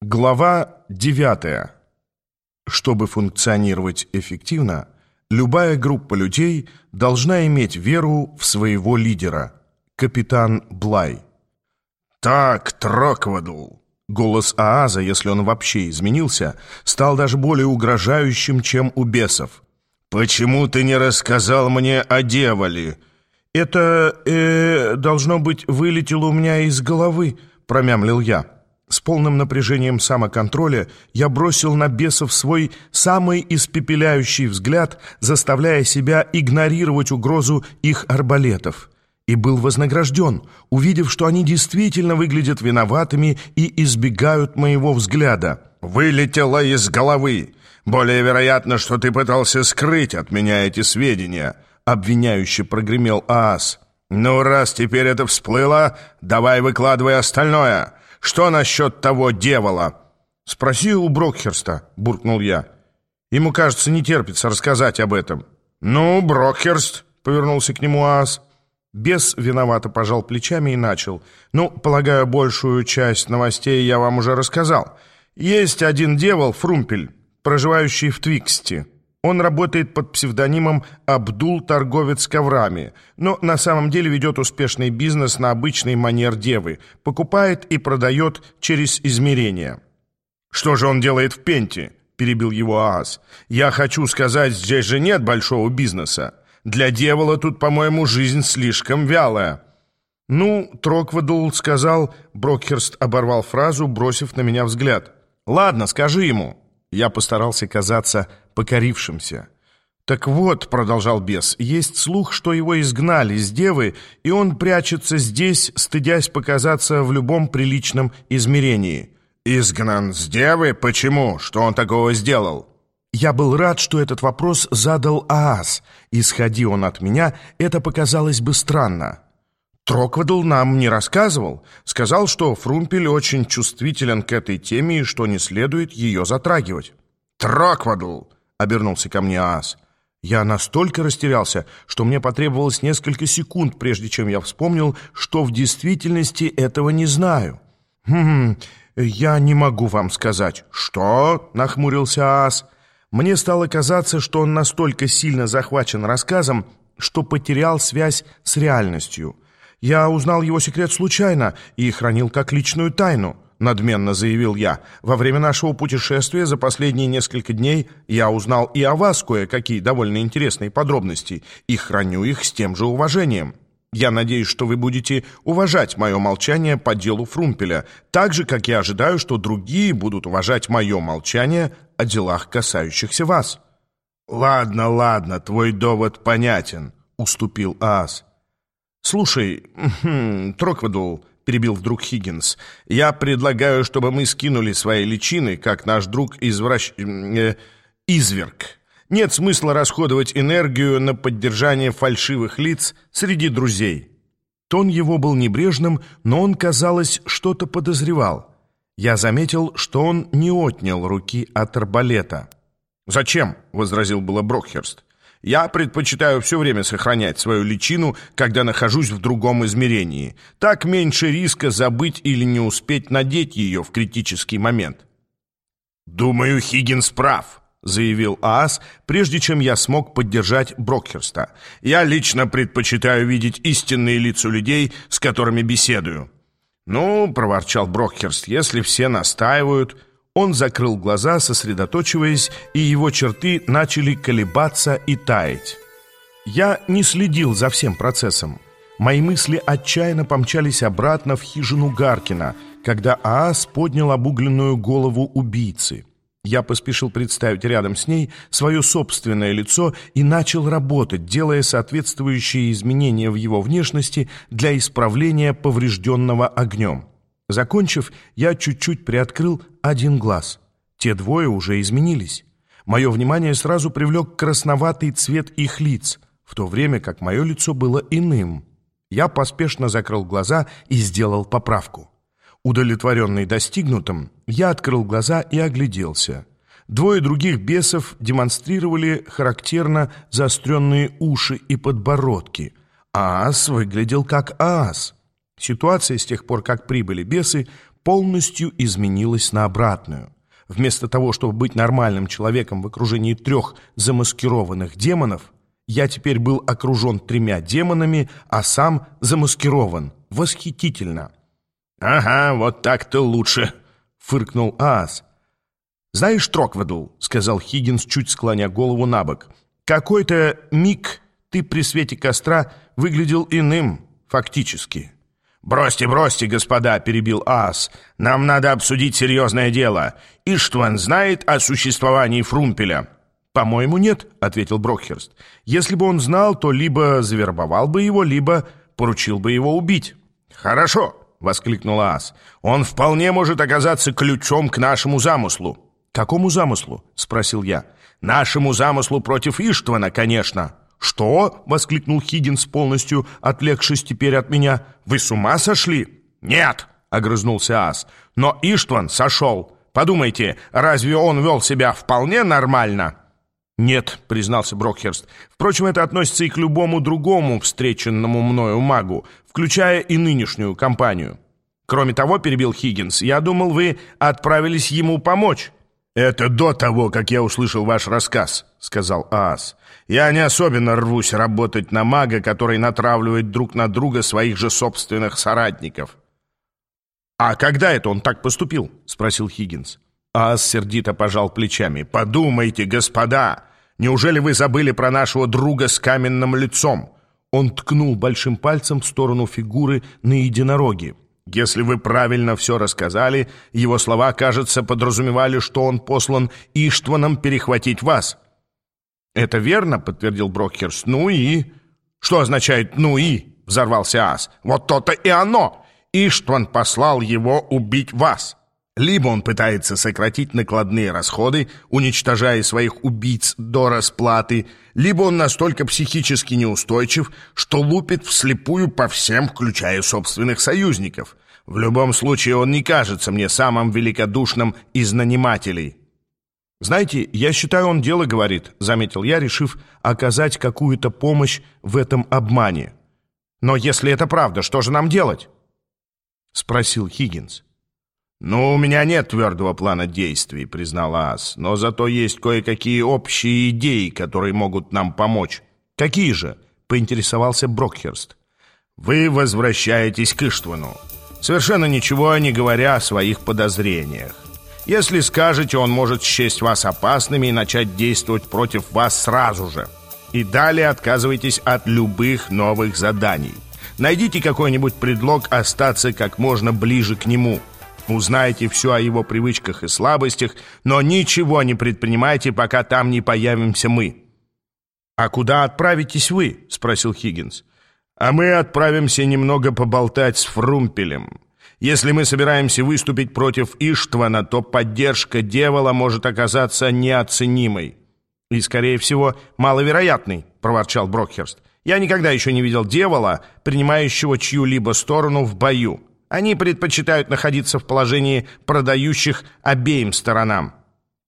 Глава 9. Чтобы функционировать эффективно, любая группа людей должна иметь веру в своего лидера, капитан Блай. «Так, Троквадл!» Голос Ааза, если он вообще изменился, стал даже более угрожающим, чем у бесов. «Почему ты не рассказал мне о дьяволе?» «Это, э, должно быть, вылетело у меня из головы», — промямлил я. С полным напряжением самоконтроля я бросил на бесов свой самый испепеляющий взгляд, заставляя себя игнорировать угрозу их арбалетов. И был вознагражден, увидев, что они действительно выглядят виноватыми и избегают моего взгляда. «Вылетело из головы! Более вероятно, что ты пытался скрыть от меня эти сведения!» Обвиняюще прогремел Аас. «Ну, раз теперь это всплыло, давай выкладывай остальное!» Что насчет того дьявола?» «Спроси у Брокхерста», — буркнул я. «Ему, кажется, не терпится рассказать об этом». «Ну, Брокхерст», — повернулся к нему Аас. Бес виновато пожал плечами и начал. «Ну, полагаю, большую часть новостей я вам уже рассказал. Есть один дьявол, Фрумпель, проживающий в Твиксте». Он работает под псевдонимом Абдул Торговец коврами, но на самом деле ведет успешный бизнес на обычный манер девы, покупает и продает через измерения. «Что же он делает в Пенте?» – перебил его Аас. «Я хочу сказать, здесь же нет большого бизнеса. Для дьявола тут, по-моему, жизнь слишком вялая». «Ну, Троквадул сказал...» Брокхерст оборвал фразу, бросив на меня взгляд. «Ладно, скажи ему». Я постарался казаться покорившимся. «Так вот», — продолжал бес, — «есть слух, что его изгнали с девы, и он прячется здесь, стыдясь показаться в любом приличном измерении». «Изгнан с девы? Почему? Что он такого сделал?» Я был рад, что этот вопрос задал Аас. Исходи он от меня, это показалось бы странно. Троквадл нам не рассказывал. Сказал, что Фрумпель очень чувствителен к этой теме и что не следует ее затрагивать. «Троквадл!» — обернулся ко мне Аас. Я настолько растерялся, что мне потребовалось несколько секунд, прежде чем я вспомнил, что в действительности этого не знаю. «Хм, я не могу вам сказать». «Что?» — нахмурился Аас. Мне стало казаться, что он настолько сильно захвачен рассказом, что потерял связь с реальностью — я узнал его секрет случайно и хранил как личную тайну», — надменно заявил я. «Во время нашего путешествия за последние несколько дней я узнал и о вас кое-какие довольно интересные подробности и храню их с тем же уважением. Я надеюсь, что вы будете уважать мое молчание по делу Фрумпеля, так же, как я ожидаю, что другие будут уважать мое молчание о делах, касающихся вас». «Ладно, ладно, твой довод понятен», — уступил Аас. «Слушай, Троквадул», — перебил вдруг Хиггинс, «я предлагаю, чтобы мы скинули свои личины, как наш друг извращ... Э, изверг. Нет смысла расходовать энергию на поддержание фальшивых лиц среди друзей». Тон его был небрежным, но он, казалось, что-то подозревал. Я заметил, что он не отнял руки от арбалета. «Зачем?» — возразил было Брокхерст. Я предпочитаю все время сохранять свою личину, когда нахожусь в другом измерении. Так меньше риска забыть или не успеть надеть ее в критический момент. «Думаю, Хиггинс прав», — заявил Аас, прежде чем я смог поддержать Брокхерста. «Я лично предпочитаю видеть истинные лица людей, с которыми беседую». «Ну, — проворчал Брокхерст, — если все настаивают...» Он закрыл глаза, сосредоточиваясь, и его черты начали колебаться и таять. Я не следил за всем процессом. Мои мысли отчаянно помчались обратно в хижину Гаркина, когда Аас поднял обугленную голову убийцы. Я поспешил представить рядом с ней свое собственное лицо и начал работать, делая соответствующие изменения в его внешности для исправления поврежденного огнем. Закончив, я чуть-чуть приоткрыл один глаз. Те двое уже изменились. Мое внимание сразу привлек красноватый цвет их лиц, в то время как мое лицо было иным. Я поспешно закрыл глаза и сделал поправку. Удовлетворенный достигнутым, я открыл глаза и огляделся. Двое других бесов демонстрировали характерно заостренные уши и подбородки. Аас выглядел как аас. Ситуация с тех пор, как прибыли бесы, полностью изменилась на обратную. Вместо того, чтобы быть нормальным человеком в окружении трех замаскированных демонов, я теперь был окружен тремя демонами, а сам замаскирован. Восхитительно. «Ага, вот так-то лучше», — фыркнул Аас. «Знаешь, Трокведл», — сказал Хиггинс, чуть склоня голову на бок, «какой-то миг ты при свете костра выглядел иным, фактически». «Бросьте, бросьте, господа», — перебил Аас. «Нам надо обсудить серьезное дело. Иштван знает о существовании Фрумпеля». «По-моему, нет», — ответил Брокхерст. «Если бы он знал, то либо завербовал бы его, либо поручил бы его убить». «Хорошо», — воскликнул Аас. «Он вполне может оказаться ключом к нашему замыслу». «Какому замыслу?» — спросил я. «Нашему замыслу против Иштвана, конечно». «Что?» — воскликнул Хиггинс, полностью отлегшись теперь от меня. «Вы с ума сошли?» «Нет!» — огрызнулся Ас. «Но Иштван сошел. Подумайте, разве он вел себя вполне нормально?» «Нет», — признался Брокхерст. «Впрочем, это относится и к любому другому встреченному мною магу, включая и нынешнюю компанию». «Кроме того, — перебил Хиггинс, — я думал, вы отправились ему помочь». «Это до того, как я услышал ваш рассказ», — сказал Аас. «Я не особенно рвусь работать на мага, который натравливает друг на друга своих же собственных соратников». «А когда это он так поступил?» — спросил Хиггинс. Аас сердито пожал плечами. «Подумайте, господа, неужели вы забыли про нашего друга с каменным лицом?» Он ткнул большим пальцем в сторону фигуры на единороге. Если вы правильно все рассказали, его слова, кажется, подразумевали, что он послан Иштваном перехватить вас». «Это верно», — подтвердил Брокхерст. «Ну и...» «Что означает «ну и»?» — взорвался Ас. «Вот то-то и оно! Иштван послал его убить вас!» Либо он пытается сократить накладные расходы, уничтожая своих убийц до расплаты, либо он настолько психически неустойчив, что лупит вслепую по всем, включая собственных союзников. В любом случае он не кажется мне самым великодушным из нанимателей. «Знаете, я считаю, он дело говорит», — заметил я, решив оказать какую-то помощь в этом обмане. «Но если это правда, что же нам делать?» — спросил Хиггинс. «Ну, у меня нет твердого плана действий», — признал Ас, «но зато есть кое-какие общие идеи, которые могут нам помочь». «Какие же?» — поинтересовался Брокхерст. «Вы возвращаетесь к Иштвану, совершенно ничего не говоря о своих подозрениях. Если скажете, он может счесть вас опасными и начать действовать против вас сразу же. И далее отказывайтесь от любых новых заданий. Найдите какой-нибудь предлог остаться как можно ближе к нему». Узнаете все о его привычках и слабостях, но ничего не предпринимайте, пока там не появимся мы». «А куда отправитесь вы?» — спросил Хиггинс. «А мы отправимся немного поболтать с Фрумпелем. Если мы собираемся выступить против Иштвана, то поддержка Девола может оказаться неоценимой». «И, скорее всего, маловероятной», — проворчал Брокхерст. «Я никогда еще не видел Девола, принимающего чью-либо сторону в бою». Они предпочитают находиться в положении продающих обеим сторонам.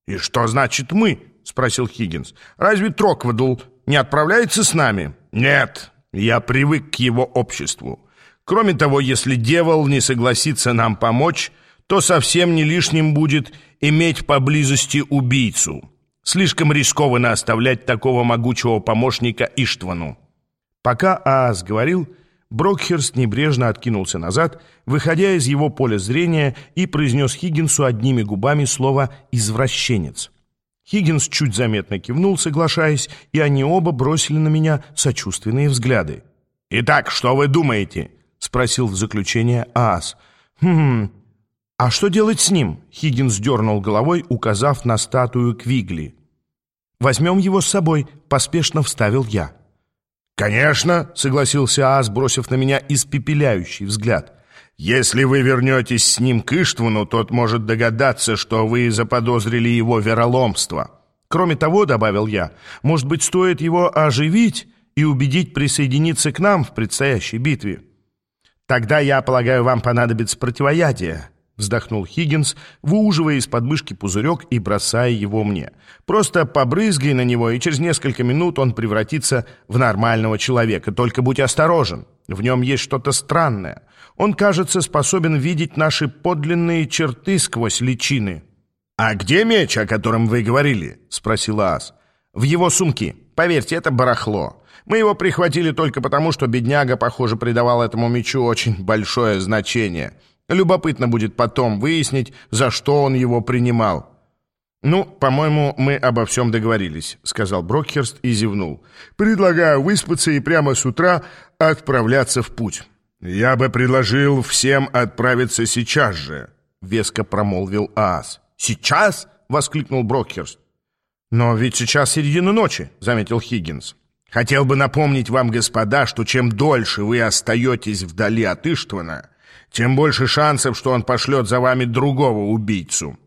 «И что значит «мы»?» — спросил Хиггинс. «Разве Трокведл не отправляется с нами?» «Нет, я привык к его обществу. Кроме того, если дьявол не согласится нам помочь, то совсем не лишним будет иметь поблизости убийцу. Слишком рискованно оставлять такого могучего помощника Иштвану». Пока Аас говорил, Брокхерст небрежно откинулся назад, выходя из его поля зрения, и произнес Хиггинсу одними губами слово «извращенец». Хиггинс чуть заметно кивнул, соглашаясь, и они оба бросили на меня сочувственные взгляды. «Итак, что вы думаете?» — спросил в заключение Аас. «Хм... А что делать с ним?» — Хиггинс дернул головой, указав на статую Квигли. «Возьмем его с собой», — поспешно вставил я. «Конечно», — согласился Ас, бросив на меня испепеляющий взгляд. «Если вы вернетесь с ним к Иштвану, тот может догадаться, что вы заподозрили его вероломство». «Кроме того», — добавил я, — «может быть, стоит его оживить и убедить присоединиться к нам в предстоящей битве?» «Тогда, я полагаю, вам понадобится противоядие», вздохнул Хиггинс, выуживая из подмышки пузырек и бросая его мне. «Просто побрызгай на него, и через несколько минут он превратится в нормального человека. Только будь осторожен». В нем есть что-то странное. Он, кажется, способен видеть наши подлинные черты сквозь личины». «А где меч, о котором вы говорили?» — спросил Ас. «В его сумке. Поверьте, это барахло. Мы его прихватили только потому, что бедняга, похоже, придавал этому мечу очень большое значение. Любопытно будет потом выяснить, за что он его принимал». «Ну, по-моему, мы обо всем договорились», — сказал Брокхерст и зевнул. «Предлагаю выспаться и прямо с утра отправляться в путь». «Я бы предложил всем отправиться сейчас же», — веско промолвил Аас. «Сейчас?» — воскликнул Брокхерст. «Но ведь сейчас середина ночи», — заметил Хиггинс. «Хотел бы напомнить вам, господа, что чем дольше вы остаетесь вдали от Иштвана, тем больше шансов, что он пошлет за вами другого убийцу».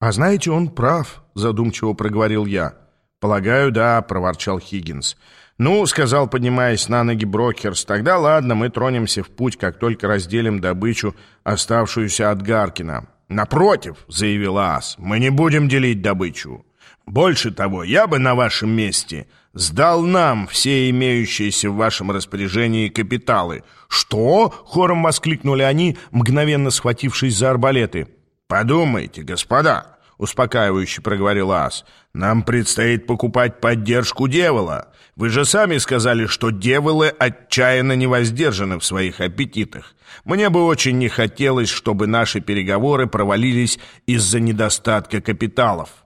«А знаете, он прав», — задумчиво проговорил я. «Полагаю, да», — проворчал Хиггинс. «Ну», — сказал, поднимаясь на ноги Брокерс, «тогда ладно, мы тронемся в путь, как только разделим добычу, оставшуюся от Гаркина». «Напротив», — заявил Ас, — «мы не будем делить добычу. Больше того, я бы на вашем месте сдал нам все имеющиеся в вашем распоряжении капиталы». «Что?» — хором воскликнули они, мгновенно схватившись за арбалеты. «Подумайте, господа», — успокаивающе проговорил Ас. «Нам предстоит покупать поддержку дьявола. Вы же сами сказали, что дьяволы отчаянно невоздержаны в своих аппетитах. Мне бы очень не хотелось, чтобы наши переговоры провалились из-за недостатка капиталов».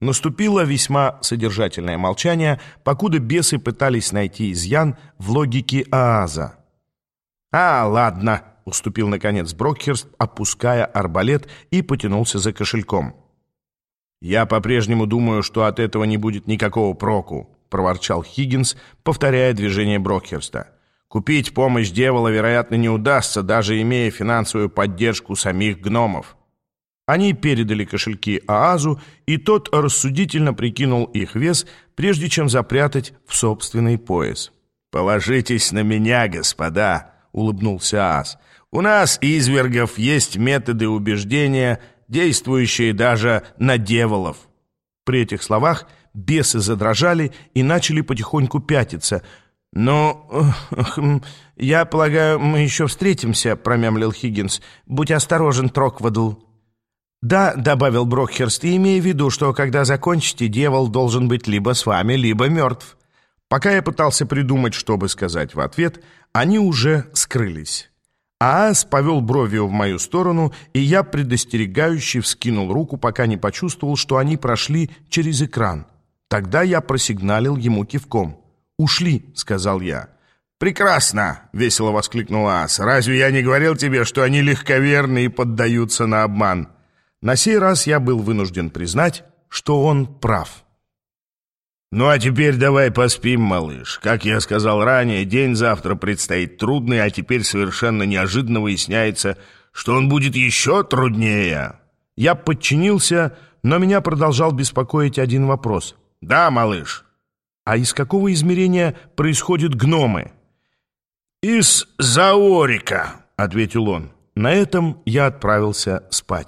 Наступило весьма содержательное молчание, покуда бесы пытались найти изъян в логике Ааза. «А, ладно», — уступил, наконец, Брокхерст, опуская арбалет и потянулся за кошельком. «Я по-прежнему думаю, что от этого не будет никакого проку», — проворчал Хиггинс, повторяя движение Брокхерста. «Купить помощь дьявола, вероятно, не удастся, даже имея финансовую поддержку самих гномов». Они передали кошельки Аазу, и тот рассудительно прикинул их вес, прежде чем запрятать в собственный пояс. «Положитесь на меня, господа», — улыбнулся Ааз. «У нас, извергов, есть методы убеждения — действующие даже на дьяволов». При этих словах бесы задрожали и начали потихоньку пятиться. «Ну, я полагаю, мы еще встретимся», — промямлил Хиггинс. «Будь осторожен, Троквадл». «Да», — добавил Брокхерст, — «имея в виду, что когда закончите, дьявол должен быть либо с вами, либо мертв». Пока я пытался придумать, что бы сказать в ответ, они уже скрылись. Аас повел бровью в мою сторону, и я предостерегающе вскинул руку, пока не почувствовал, что они прошли через экран. Тогда я просигналил ему кивком. «Ушли», — сказал я. «Прекрасно!» — весело воскликнул Аас. «Разве я не говорил тебе, что они легковерны и поддаются на обман?» На сей раз я был вынужден признать, что он прав. «Ну а теперь давай поспим, малыш. Как я сказал ранее, день завтра предстоит трудный, а теперь совершенно неожиданно выясняется, что он будет еще труднее». Я подчинился, но меня продолжал беспокоить один вопрос. «Да, малыш». «А из какого измерения происходят гномы?» «Из Заорика», — ответил он. На этом я отправился спать.